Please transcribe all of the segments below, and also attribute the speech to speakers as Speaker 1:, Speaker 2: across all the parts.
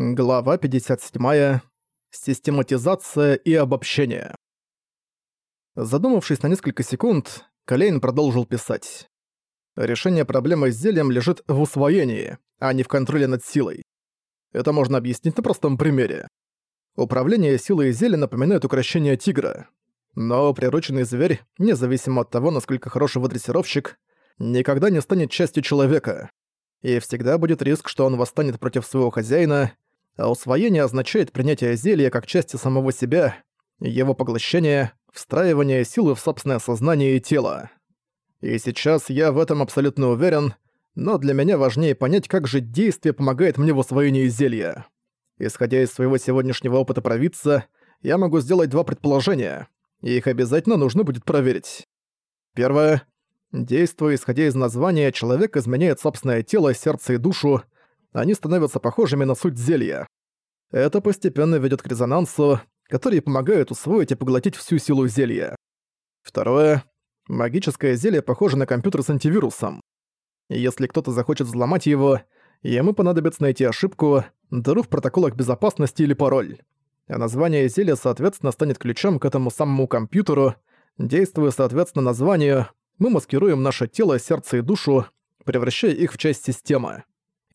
Speaker 1: Глава 57. Систематизация и обобщение. Задумавшись на несколько секунд, Калейн продолжил писать. Решение проблемы с зельем лежит в усвоении, а не в контроле над силой. Это можно объяснить на простом примере. Управление силой зелья напоминает украшение тигра. Но прирученный зверь, независимо от того, насколько хороший выдрессировщик, никогда не станет частью человека. И всегда будет риск, что он восстанет против своего хозяина, а усвоение означает принятие зелья как части самого себя, его поглощение, встраивание силы в собственное сознание и тело. И сейчас я в этом абсолютно уверен, но для меня важнее понять, как же действие помогает мне в усвоении зелья. Исходя из своего сегодняшнего опыта провидца, я могу сделать два предположения, и их обязательно нужно будет проверить. Первое. Действуя исходя из названия, человек изменяет собственное тело, сердце и душу, они становятся похожими на суть зелья. Это постепенно ведет к резонансу, который помогает усвоить и поглотить всю силу зелья. Второе. Магическое зелье похоже на компьютер с антивирусом. Если кто-то захочет взломать его, ему понадобится найти ошибку, дыру в протоколах безопасности или пароль. А название зелья, соответственно, станет ключом к этому самому компьютеру. Действуя соответственно названию, мы маскируем наше тело, сердце и душу, превращая их в часть системы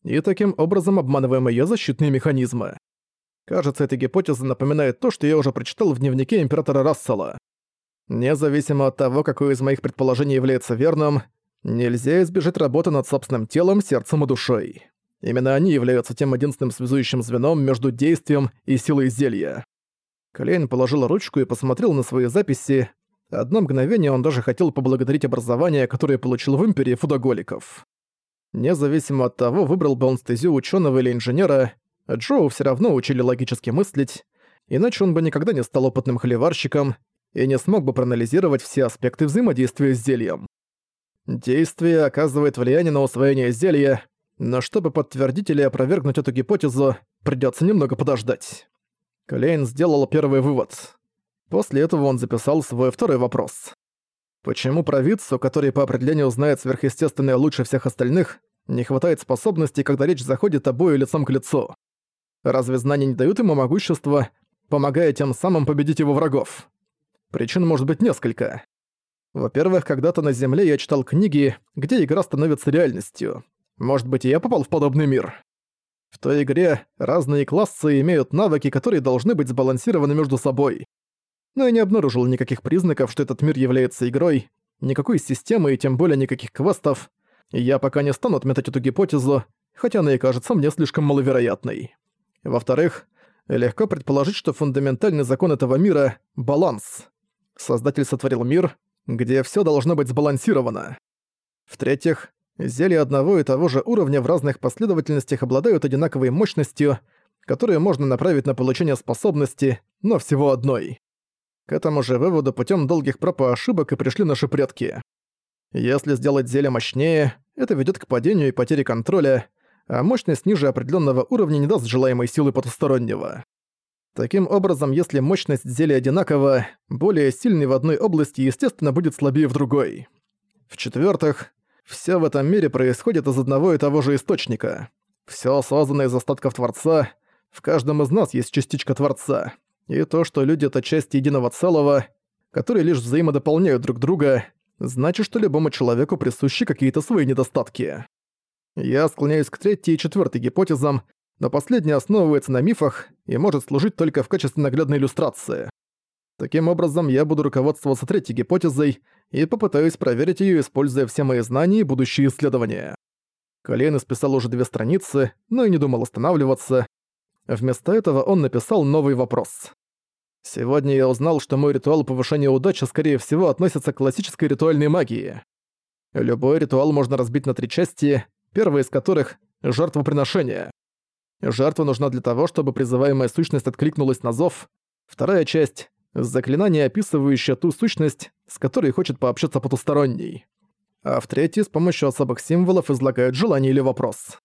Speaker 1: и таким образом обманываем её защитные механизмы. Кажется, эта гипотеза напоминает то, что я уже прочитал в дневнике Императора Рассела. Независимо от того, какое из моих предположений является верным, нельзя избежать работы над собственным телом, сердцем и душой. Именно они являются тем единственным связующим звеном между действием и силой зелья. Клейн положил ручку и посмотрел на свои записи. Одно мгновение он даже хотел поблагодарить образование, которое получил в Империи фудоголиков. Независимо от того, выбрал бы он стезю ученого или инженера, Джоу все равно учили логически мыслить, иначе он бы никогда не стал опытным холиварщиком и не смог бы проанализировать все аспекты взаимодействия с зельем. Действие оказывает влияние на усвоение зелья, но чтобы подтвердить или опровергнуть эту гипотезу, придется немного подождать. Клейн сделал первый вывод. После этого он записал свой второй вопрос. Почему провидцу, который по определению знает сверхъестественное лучше всех остальных, не хватает способностей, когда речь заходит о бою лицом к лицу? Разве знания не дают ему могущества, помогая тем самым победить его врагов? Причин может быть несколько. Во-первых, когда-то на Земле я читал книги, где игра становится реальностью. Может быть, и я попал в подобный мир. В той игре разные классы имеют навыки, которые должны быть сбалансированы между собой но я не обнаружил никаких признаков, что этот мир является игрой, никакой системы и тем более никаких квестов. Я пока не стану отметать эту гипотезу, хотя она и кажется мне слишком маловероятной. Во-вторых, легко предположить, что фундаментальный закон этого мира — баланс. Создатель сотворил мир, где все должно быть сбалансировано. В-третьих, зелья одного и того же уровня в разных последовательностях обладают одинаковой мощностью, которую можно направить на получение способности, но всего одной. К этому же выводу путем долгих проб и ошибок и пришли наши предки. Если сделать зелье мощнее, это ведет к падению и потере контроля, а мощность ниже определенного уровня не даст желаемой силы потустороннего. Таким образом, если мощность зелья одинакова, более сильный в одной области, естественно, будет слабее в другой. В-четвертых, все в этом мире происходит из одного и того же источника. Все создано из остатков Творца, в каждом из нас есть частичка Творца. И то, что люди — это часть единого целого, которые лишь взаимодополняют друг друга, значит, что любому человеку присущи какие-то свои недостатки. Я склоняюсь к третьей и четвертой гипотезам, но последняя основывается на мифах и может служить только в качестве наглядной иллюстрации. Таким образом, я буду руководствоваться третьей гипотезой и попытаюсь проверить ее, используя все мои знания и будущие исследования. Колейн исписал уже две страницы, но и не думал останавливаться. Вместо этого он написал новый вопрос. Сегодня я узнал, что мой ритуал повышения удачи скорее всего относится к классической ритуальной магии. Любой ритуал можно разбить на три части, первая из которых — жертвоприношение. Жертва нужна для того, чтобы призываемая сущность откликнулась на зов. Вторая часть — заклинание, описывающее ту сущность, с которой хочет пообщаться потусторонний. А в третьей с помощью особых символов излагают желание или вопрос.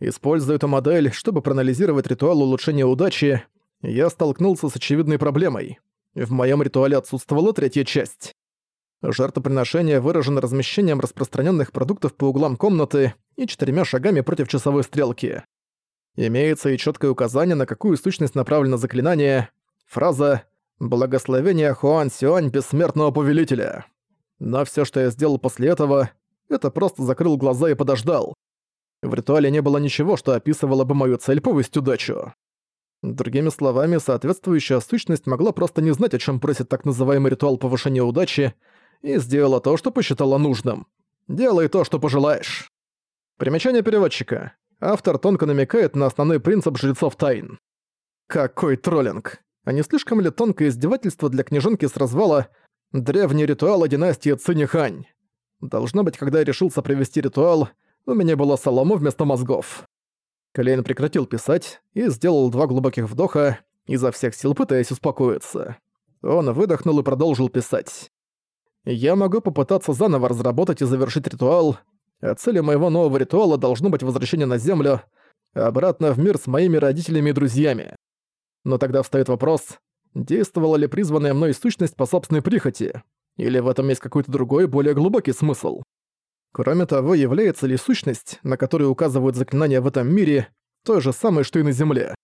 Speaker 1: Используя эту модель, чтобы проанализировать ритуал улучшения удачи, я столкнулся с очевидной проблемой. В моем ритуале отсутствовала третья часть. Жертвоприношение выражено размещением распространенных продуктов по углам комнаты и четырьмя шагами против часовой стрелки. Имеется и четкое указание, на какую сущность направлено заклинание. Фраза «Благословение Хуан Сюань Бессмертного Повелителя». Но все, что я сделал после этого, это просто закрыл глаза и подождал. В ритуале не было ничего, что описывало бы мою цель повысить удачу. Другими словами, соответствующая сущность могла просто не знать, о чем просит так называемый ритуал повышения удачи, и сделала то, что посчитала нужным. Делай то, что пожелаешь. Примечание переводчика. Автор тонко намекает на основной принцип жрецов тайн. Какой троллинг. А не слишком ли тонкое издевательство для княжонки с развала древний ритуал династии Цинихань? Должно быть, когда я решился провести ритуал, у меня было солому вместо мозгов. Клейн прекратил писать и сделал два глубоких вдоха, изо всех сил пытаясь успокоиться. Он выдохнул и продолжил писать. «Я могу попытаться заново разработать и завершить ритуал. А целью моего нового ритуала должно быть возвращение на Землю, обратно в мир с моими родителями и друзьями. Но тогда встаёт вопрос, действовала ли призванная мной сущность по собственной прихоти, или в этом есть какой-то другой, более глубокий смысл. Кроме того, является ли сущность, на которую указывают заклинания в этом мире, той же самой, что и на Земле?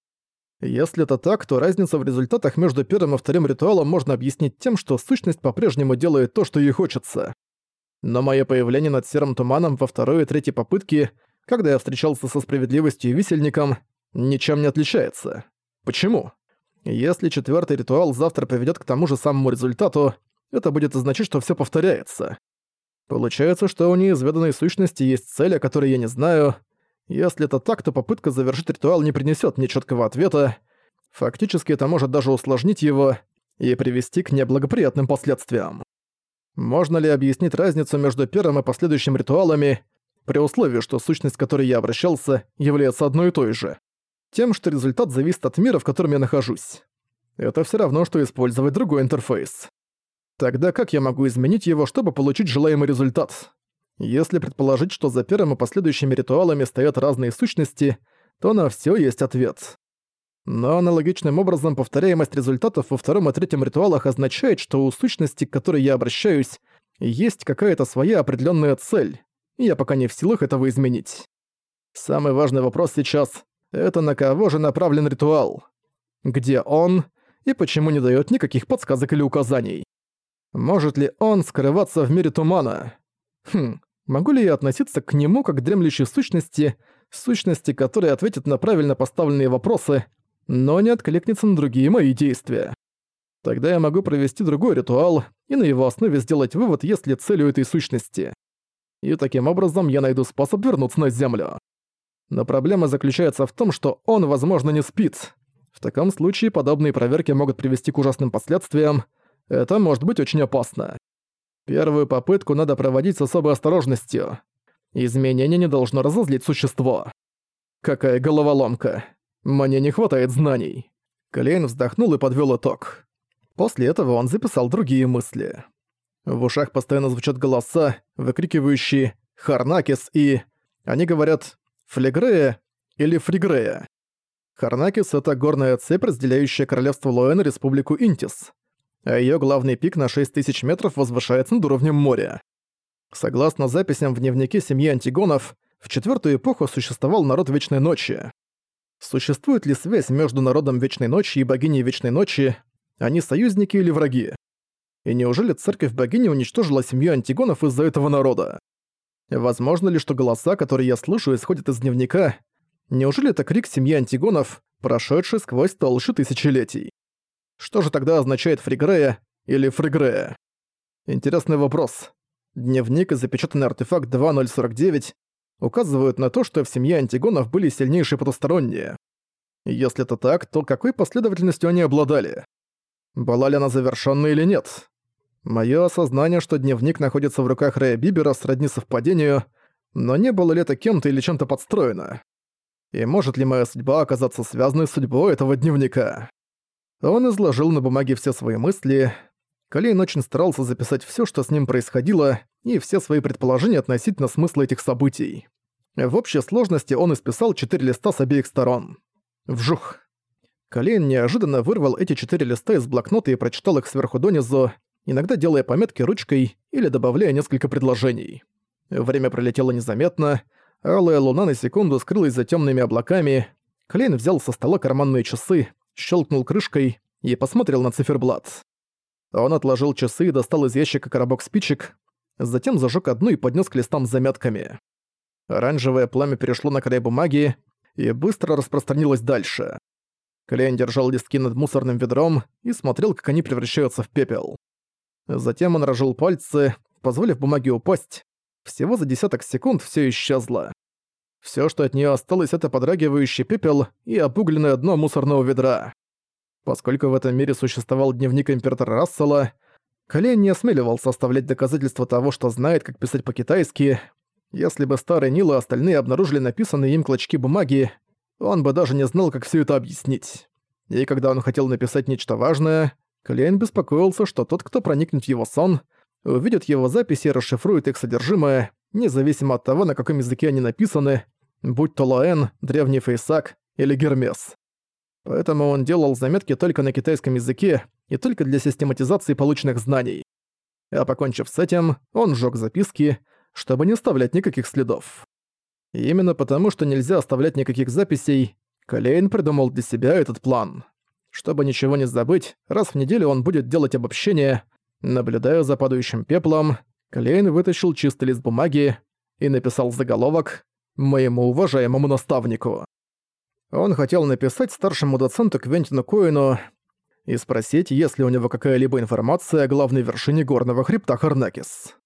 Speaker 1: Если это так, то разницу в результатах между первым и вторым ритуалом можно объяснить тем, что сущность по-прежнему делает то, что ей хочется. Но мое появление над серым туманом во второй и третьей попытке, когда я встречался со справедливостью и висельником, ничем не отличается. Почему? Если четвертый ритуал завтра приведет к тому же самому результату, это будет означать, что все повторяется. Получается, что у неизведанной сущности есть цель, о которой я не знаю. Если это так, то попытка завершить ритуал не принесет мне четкого ответа. Фактически это может даже усложнить его и привести к неблагоприятным последствиям. Можно ли объяснить разницу между первым и последующим ритуалами, при условии, что сущность, к которой я обращался, является одной и той же? Тем, что результат зависит от мира, в котором я нахожусь. Это все равно, что использовать другой интерфейс. Тогда как я могу изменить его, чтобы получить желаемый результат? Если предположить, что за первым и последующими ритуалами стоят разные сущности, то на все есть ответ. Но аналогичным образом повторяемость результатов во втором и третьем ритуалах означает, что у сущности, к которой я обращаюсь, есть какая-то своя определенная цель, и я пока не в силах этого изменить. Самый важный вопрос сейчас — это на кого же направлен ритуал? Где он? И почему не дает никаких подсказок или указаний? Может ли он скрываться в мире тумана? Хм, могу ли я относиться к нему как к дремлющей сущности, сущности, которая ответит на правильно поставленные вопросы, но не откликнется на другие мои действия? Тогда я могу провести другой ритуал и на его основе сделать вывод, есть ли целью этой сущности. И таким образом я найду способ вернуться на Землю. Но проблема заключается в том, что он, возможно, не спит. В таком случае подобные проверки могут привести к ужасным последствиям, это может быть очень опасно. Первую попытку надо проводить с особой осторожностью. Изменение не должно разозлить существо. Какая головоломка. Мне не хватает знаний. Клейн вздохнул и подвёл итог. После этого он записал другие мысли. В ушах постоянно звучат голоса, выкрикивающие «Харнакис» и... Они говорят «Флегрея» или «Фригрея». Харнакис — это горная цепь, разделяющая королевство Лоэн и республику Интис а её главный пик на 6000 метров возвышается над уровнем моря. Согласно записям в дневнике семьи Антигонов, в четвертую эпоху существовал народ Вечной Ночи. Существует ли связь между народом Вечной Ночи и богиней Вечной Ночи? Они союзники или враги? И неужели церковь богини уничтожила семью Антигонов из-за этого народа? Возможно ли, что голоса, которые я слышу, исходят из дневника? Неужели это крик семьи Антигонов, прошедший сквозь толщу тысячелетий? Что же тогда означает Фригрея или Фригрея? Интересный вопрос. Дневник и запечатанный артефакт 2049 указывают на то, что в семье антигонов были сильнейшие потусторонние. Если это так, то какой последовательностью они обладали? Была ли она завершенной или нет? Моё осознание, что дневник находится в руках Рэя Бибера, сродни совпадению, но не было ли это кем-то или чем-то подстроено? И может ли моя судьба оказаться связанной с судьбой этого дневника? Он изложил на бумаге все свои мысли. Колейн очень старался записать все, что с ним происходило, и все свои предположения относительно смысла этих событий. В общей сложности он исписал четыре листа с обеих сторон. Вжух. Колейн неожиданно вырвал эти четыре листа из блокнота и прочитал их сверху донизу, иногда делая пометки ручкой или добавляя несколько предложений. Время пролетело незаметно, алая луна на секунду скрылась за темными облаками, Клейн взял со стола карманные часы, щелкнул крышкой и посмотрел на циферблат. Он отложил часы и достал из ящика коробок спичек, затем зажег одну и поднес к листам с заметками. Оранжевое пламя перешло на край бумаги и быстро распространилось дальше. Клейн держал листки над мусорным ведром и смотрел, как они превращаются в пепел. Затем он рожил пальцы, позволив бумаге упасть. Всего за десяток секунд все исчезло. Все, что от нее осталось, это подрагивающий пепел и обугленное дно мусорного ведра. Поскольку в этом мире существовал дневник императора Рассела, Колен не осмеливался оставлять доказательства того, что знает, как писать по-китайски. Если бы старый Нил и остальные обнаружили написанные им клочки бумаги, он бы даже не знал, как все это объяснить. И когда он хотел написать нечто важное, Клейн беспокоился, что тот, кто проникнет в его сон, увидит его записи и расшифрует их содержимое, независимо от того, на каком языке они написаны, будь то Лоэн, Древний Фейсак или Гермес. Поэтому он делал заметки только на китайском языке и только для систематизации полученных знаний. А покончив с этим, он сжёг записки, чтобы не оставлять никаких следов. И именно потому, что нельзя оставлять никаких записей, Калейн придумал для себя этот план. Чтобы ничего не забыть, раз в неделю он будет делать обобщение. Наблюдая за падающим пеплом, Клейн вытащил чистый лист бумаги и написал заголовок «Моему уважаемому наставнику». Он хотел написать старшему доценту Квентину Коину и спросить, есть ли у него какая-либо информация о главной вершине горного хребта Харнакис.